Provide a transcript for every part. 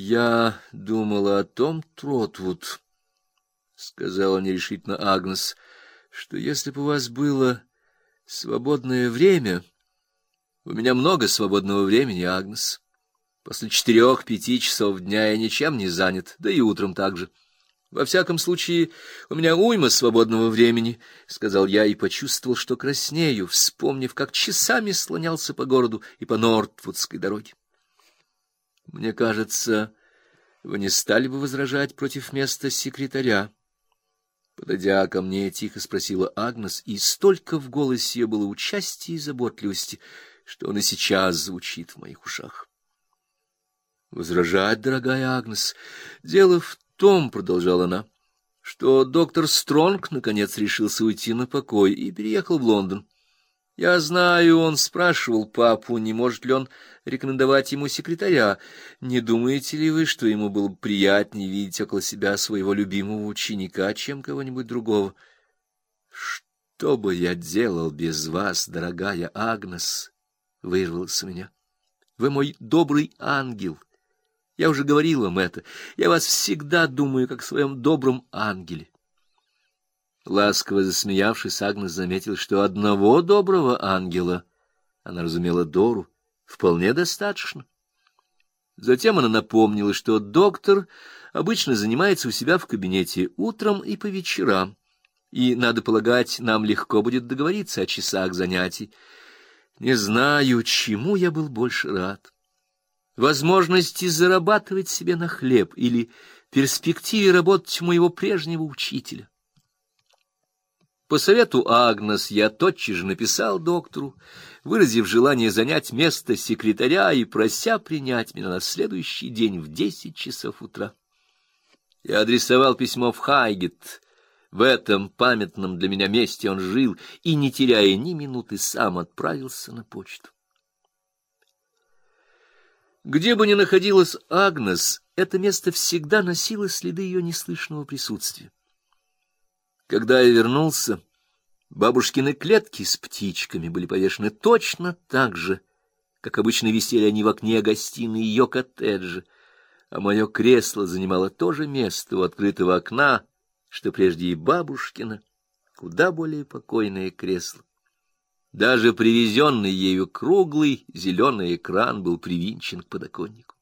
Я думала о том, Тротвуд, — сказала нерешительно Агнес, — что если бы у вас было свободное время... У меня много свободного времени, Агнес. После четырех-пяти часов дня я ничем не занят, да и утром также. Во всяком случае, у меня уйма свободного времени, — сказал я и почувствовал, что краснею, вспомнив, как часами слонялся по городу и по Нортвудской дороге. Мне кажется, вы не стали бы возражать против места секретаря. Подойдя ко мне, тихо спросила Агнес, и столько в голосе ее было участия и заботливости, что он и сейчас звучит в моих ушах. Возражать, дорогая Агнес, дело в том, — продолжала она, — что доктор Стронг наконец решился уйти на покой и переехал в Лондон. Я знаю, он спрашивал папу, не может ли он рекомендовать ему секретаря. Не думаете ли вы, что ему было бы приятнее видеть около себя своего любимого ученика, чем кого-нибудь другого? Что бы я делал без вас, дорогая Агнес? Вырвалось у меня. Вы мой добрый ангел. Я уже говорил вам это. Я вас всегда думаю как о своем добром ангеле. Ласково засмеявшись, Агнес заметил, что одного доброго ангела, она разумела Дору, вполне достаточно. Затем она напомнила, что доктор обычно занимается у себя в кабинете утром и по вечерам, и, надо полагать, нам легко будет договориться о часах занятий. Не знаю, чему я был больше рад. Возможности зарабатывать себе на хлеб или перспективе работать у моего прежнего учителя. По совету Агнес я тотчас же написал доктору, выразив желание занять место секретаря и прося принять меня на следующий день в десять часов утра. Я адресовал письмо в Хайгет. В этом памятном для меня месте он жил и, не теряя ни минуты, сам отправился на почту. Где бы ни находилась Агнес, это место всегда носило следы ее неслышного присутствия. Когда я вернулся, бабушкины клетки с птичками были повешены точно так же, как обычно висели они в окне гостиной ее коттеджа, а мое кресло занимало то же место у открытого окна, что прежде и бабушкина, куда более покойное кресло. Даже привезенный ею круглый зеленый экран был привинчен к подоконнику.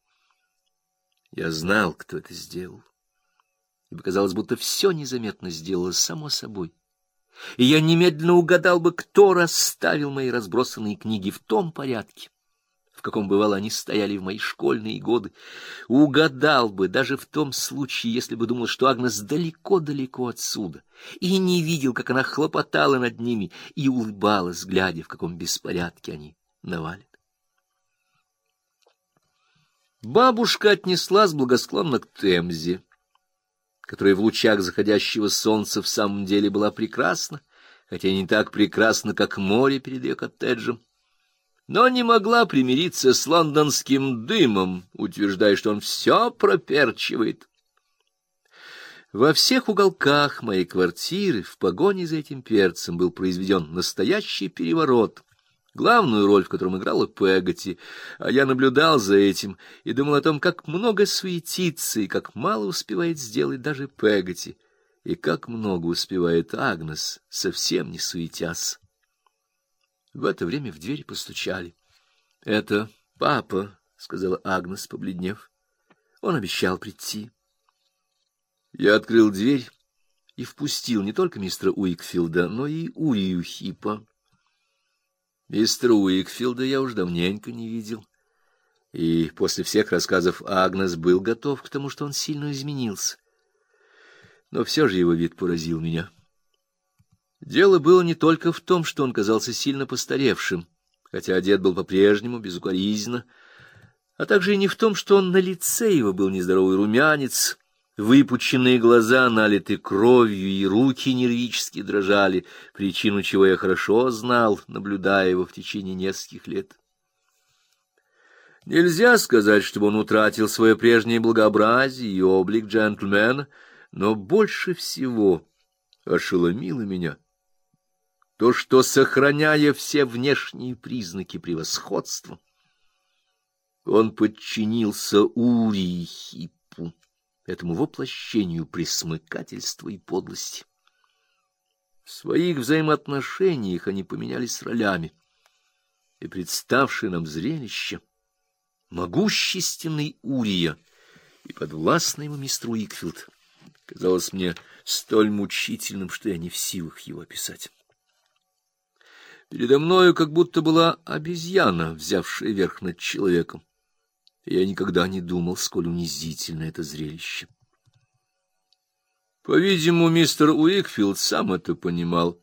Я знал, кто это сделал и показалось, будто все незаметно сделалось само собой. И я немедленно угадал бы, кто расставил мои разбросанные книги в том порядке, в каком, бывало, они стояли в мои школьные годы. Угадал бы даже в том случае, если бы думал, что Агнес далеко-далеко отсюда, и не видел, как она хлопотала над ними и улыбалась, глядя, в каком беспорядке они навалят. Бабушка отнеслась благосклонно к Темзе которая в лучах заходящего солнца в самом деле была прекрасна, хотя не так прекрасна, как море перед ее коттеджем, но не могла примириться с лондонским дымом, утверждая, что он все проперчивает. Во всех уголках моей квартиры в погоне за этим перцем был произведен настоящий переворот главную роль в котором играла Пегати, а я наблюдал за этим и думал о том, как много суетится и как мало успевает сделать даже Пегати, и как много успевает Агнес, совсем не суетясь. В это время в дверь постучали. — Это папа, — сказала Агнес, побледнев. Он обещал прийти. Я открыл дверь и впустил не только мистера Уикфилда, но и Урию Хипа. Мистера Уикфилда я уж давненько не видел. И после всех рассказов Агнес был готов к тому, что он сильно изменился. Но все же его вид поразил меня. Дело было не только в том, что он казался сильно постаревшим, хотя одет был по-прежнему безукоризненно, а также и не в том, что он на лице его был нездоровый румянец, Выпученные глаза налиты кровью, и руки нервически дрожали, причину чего я хорошо знал, наблюдая его в течение нескольких лет. Нельзя сказать, чтобы он утратил свое прежнее благообразие и облик джентльмена, но больше всего ошеломило меня то, что, сохраняя все внешние признаки превосходства, Он подчинился Урии Хиппу, этому воплощению присмыкательства и подлости. В своих взаимоотношениях они поменялись ролями, и представшее нам зрелище — могущественный Урия и подвластный ему мистер Уикфилд — казалось мне столь мучительным, что я не в силах его описать. Передо мною как будто была обезьяна, взявшая верх над человеком. Я никогда не думал, сколь унизительно это зрелище. По-видимому, мистер Уикфилд сам это понимал.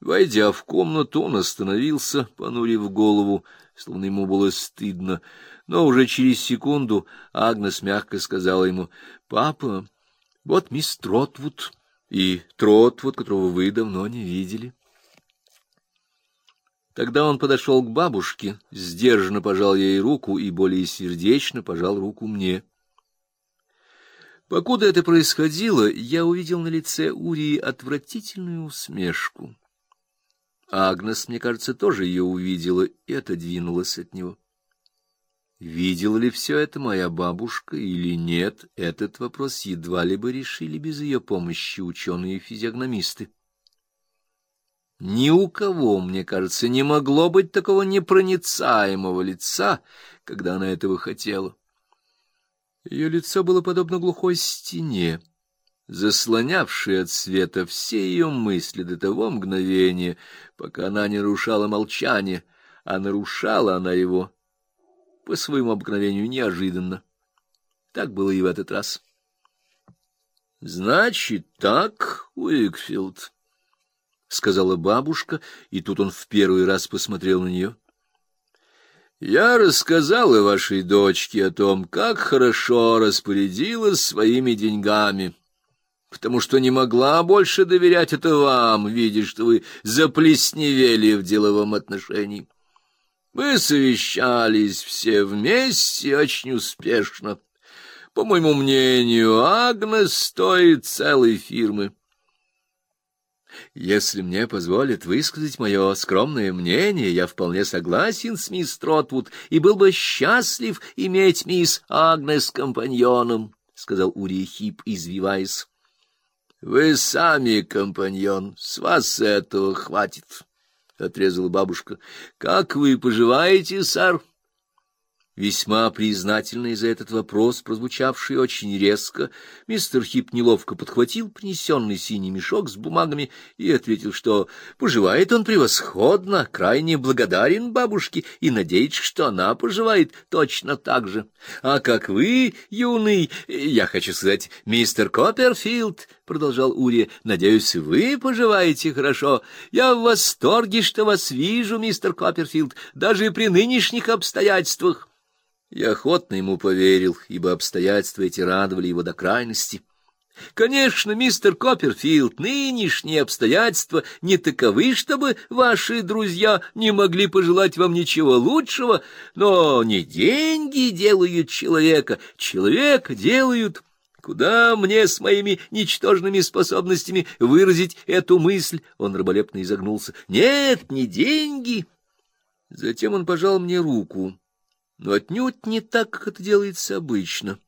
Войдя в комнату, он остановился, понурив голову, словно ему было стыдно, но уже через секунду Агнес мягко сказала ему, «Папа, вот мисс Тротвуд и Тротвуд, которого вы давно не видели». Тогда он подошел к бабушке, сдержанно пожал ей руку и более сердечно пожал руку мне. Покуда это происходило, я увидел на лице Урии отвратительную усмешку. Агнес, мне кажется, тоже ее увидела и отодвинулась от него. Видела ли все это моя бабушка или нет, этот вопрос едва ли бы решили без ее помощи ученые-физиогномисты. Ни у кого, мне кажется, не могло быть такого непроницаемого лица, когда она этого хотела. Ее лицо было подобно глухой стене, заслонявшей от света все ее мысли до того мгновения, пока она не нарушала молчание, а нарушала она его по своему обыкновению неожиданно. Так было и в этот раз. — Значит так, Уикфилд, — сказала бабушка, и тут он в первый раз посмотрел на нее. — Я рассказала вашей дочке о том, как хорошо распорядилась своими деньгами, потому что не могла больше доверять это вам, видя, что вы заплесневели в деловом отношении. Мы совещались все вместе очень успешно. По моему мнению, Агнес стоит целой фирмы. Если мне позволят высказать мое скромное мнение, я вполне согласен с мисс Тротвуд и был бы счастлив иметь мисс Агнес компаньоном, — сказал Урия Хип, извиваясь. — Вы сами компаньон, с вас этого хватит, — отрезала бабушка. — Как вы поживаете, сэр? — Весьма признательный за этот вопрос, прозвучавший очень резко, мистер Хип неловко подхватил принесенный синий мешок с бумагами и ответил, что поживает он превосходно, крайне благодарен бабушке и надеется, что она поживает точно так же. А как вы, юный, я хочу сказать, мистер Копперфилд, — продолжал Урия, — надеюсь, вы поживаете хорошо. Я в восторге, что вас вижу, мистер Копперфилд, даже при нынешних обстоятельствах. Я охотно ему поверил, ибо обстоятельства эти радовали его до крайности. Конечно, мистер Копперфилд, нынешние обстоятельства не таковы, чтобы ваши друзья не могли пожелать вам ничего лучшего, но не деньги делают человека, человека делают... Куда мне с моими ничтожными способностями выразить эту мысль? Он раболепно изогнулся. Нет, не деньги. Затем он пожал мне руку но отнюдь не так, как это делается обычно.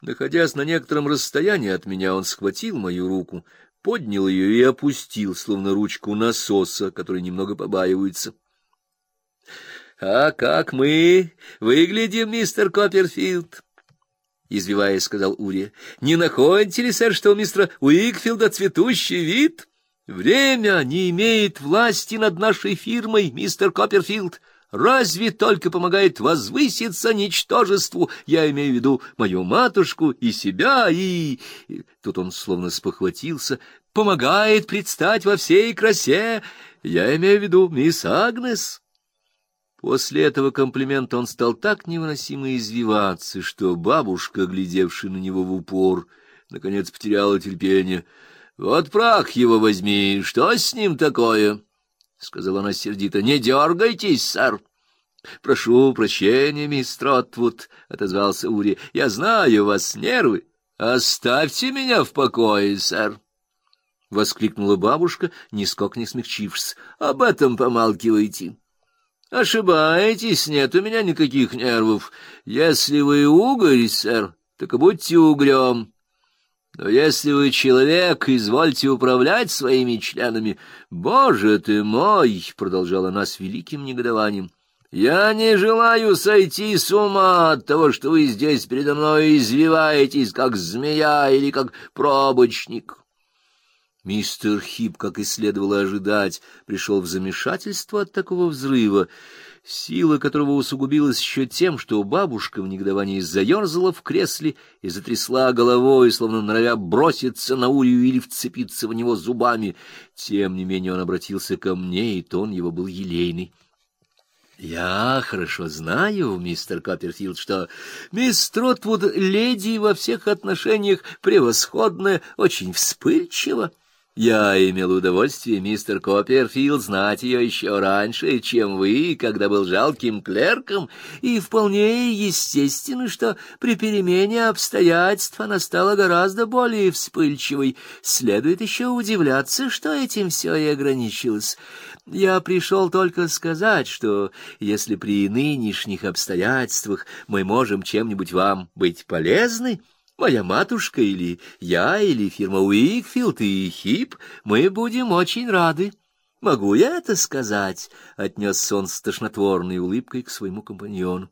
Находясь на некотором расстоянии от меня, он схватил мою руку, поднял ее и опустил, словно ручку насоса, который немного побаивается. — А как мы выглядим, мистер Копперфилд? — извиваясь, сказал Урия. — Не находите ли, сэр, что у мистера Уикфилда цветущий вид? Время не имеет власти над нашей фирмой, мистер Копперфилд. — разве только помогает возвыситься ничтожеству, я имею в виду мою матушку и себя, и... Тут он словно спохватился, помогает предстать во всей красе, я имею в виду мисс Агнес. После этого комплимента он стал так невыносимо извиваться, что бабушка, глядевшая на него в упор, наконец потеряла терпение. — Вот прах его возьми, что с ним такое? —— сказала она сердито. — Не дергайтесь, сэр. — Прошу прощения, мисс Тротвуд, — отозвался Ури. — Я знаю, вас нервы. Оставьте меня в покое, сэр. — воскликнула бабушка, нисколько не смягчившись. — Об этом помалкивайте. — Ошибаетесь, нет у меня никаких нервов. Если вы угорь, сэр, так и будьте угрём. Но если вы человек, извольте управлять своими членами. Боже ты мой, — продолжала она с великим негодованием, — я не желаю сойти с ума от того, что вы здесь передо мной извиваетесь, как змея или как пробочник. Мистер Хип, как и следовало ожидать, пришел в замешательство от такого взрыва, сила которого усугубилась еще тем, что бабушка в негодовании заерзала в кресле и затрясла головой, словно норовя броситься на Урию или вцепиться в него зубами. Тем не менее он обратился ко мне, и тон его был елейный. — Я хорошо знаю, мистер Копперфилд, что мисс Тротвуд леди во всех отношениях превосходная, очень вспыльчива. Я имел удовольствие, мистер Копперфилд, знать ее еще раньше, чем вы, когда был жалким клерком, и вполне естественно, что при перемене обстоятельств она стала гораздо более вспыльчивой. Следует еще удивляться, что этим все и ограничилось. Я пришел только сказать, что если при нынешних обстоятельствах мы можем чем-нибудь вам быть полезны, Моя матушка или я, или фирма Уикфилд и Хип, мы будем очень рады. Могу я это сказать? — отнесся он с тошнотворной улыбкой к своему компаньону.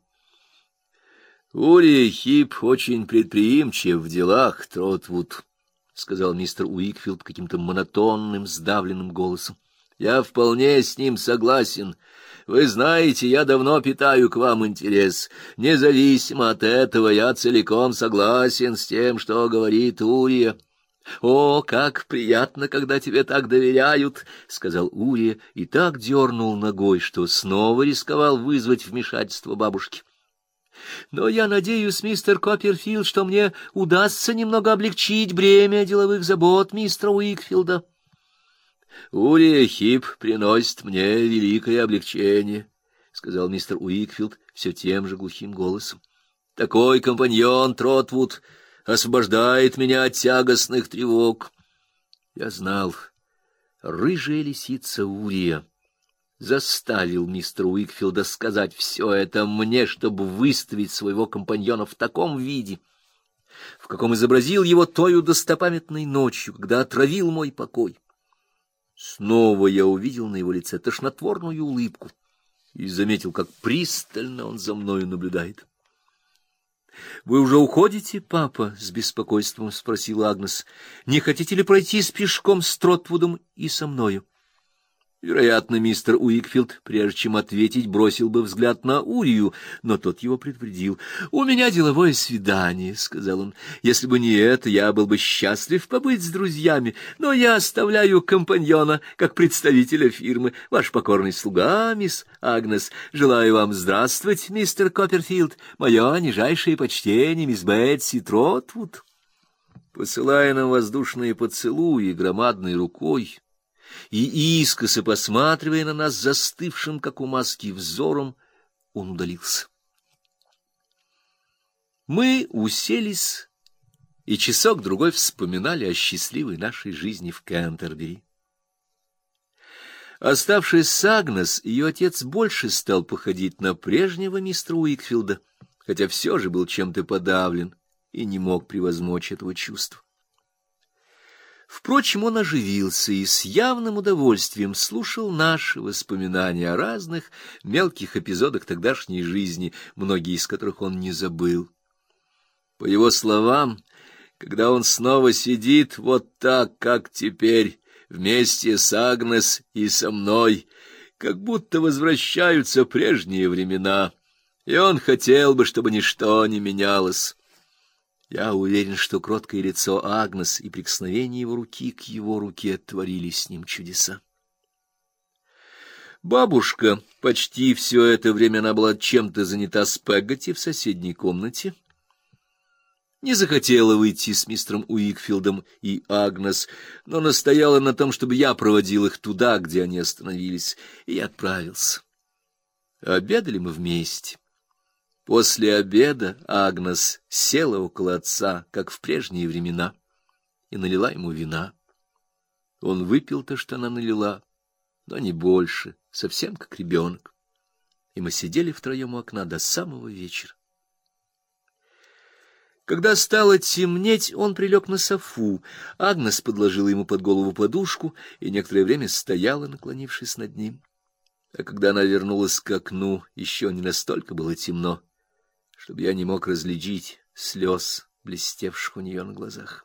Ури Хип очень предприимчив в делах, Тротвуд, — сказал мистер Уикфилд каким-то монотонным, сдавленным голосом. — Я вполне с ним согласен. — вы знаете, я давно питаю к вам интерес. Независимо от этого, я целиком согласен с тем, что говорит Урия. «О, как приятно, когда тебе так доверяют!» — сказал Урия и так дернул ногой, что снова рисковал вызвать вмешательство бабушки. «Но я надеюсь, мистер Копперфилд, что мне удастся немного облегчить бремя деловых забот мистера Уикфилда». Урия Хип приносит мне великое облегчение, — сказал мистер Уикфилд все тем же глухим голосом. — Такой компаньон Тротвуд освобождает меня от тягостных тревог. Я знал, рыжая лисица Урия заставил мистера Уикфилда сказать все это мне, чтобы выставить своего компаньона в таком виде, в каком изобразил его тою достопамятной ночью, когда отравил мой покой. Снова я увидел на его лице тошнотворную улыбку и заметил, как пристально он за мною наблюдает. — Вы уже уходите, папа? — с беспокойством спросила Агнес. — Не хотите ли пройти с пешком с Тротвудом и со мною? — Вероятно, мистер Уикфилд, прежде чем ответить, бросил бы взгляд на Урию, но тот его предупредил. — У меня деловое свидание, — сказал он. — Если бы не это, я был бы счастлив побыть с друзьями, но я оставляю компаньона как представителя фирмы. Ваш покорный слуга, мисс Агнес. Желаю вам здравствовать, мистер Копперфилд. Мое нижайшее почтение, мисс Бетси Тротвуд. Посылая нам воздушные поцелуи громадной рукой, и, искоса посматривая на нас застывшим, как у маски, взором, он удалился. Мы уселись и часок-другой вспоминали о счастливой нашей жизни в Кентербери. Оставшись с Агнес, ее отец больше стал походить на прежнего мистера Уикфилда, хотя все же был чем-то подавлен и не мог превозмочь этого чувства. Впрочем, он оживился и с явным удовольствием слушал наши воспоминания о разных мелких эпизодах тогдашней жизни, многие из которых он не забыл. По его словам, когда он снова сидит вот так, как теперь, вместе с Агнес и со мной, как будто возвращаются прежние времена, и он хотел бы, чтобы ничто не менялось. Я уверен, что кроткое лицо Агнес и прикосновение его руки к его руке творили с ним чудеса. Бабушка, почти все это время она была чем-то занята с Пеггати в соседней комнате, не захотела выйти с мистером Уикфилдом и Агнес, но настояла на том, чтобы я проводил их туда, где они остановились, и я отправился. Обедали мы вместе. После обеда Агнес села около отца, как в прежние времена, и налила ему вина. Он выпил то, что она налила, но не больше, совсем как ребенок. и мы сидели втроем у окна до самого вечера. Когда стало темнеть, он прилег на софу. Агнес подложила ему под голову подушку и некоторое время стояла, наклонившись над ним. А когда она вернулась к окну, еще не настолько было темно, чтобы я не мог различить слез, блестевших у нее на глазах.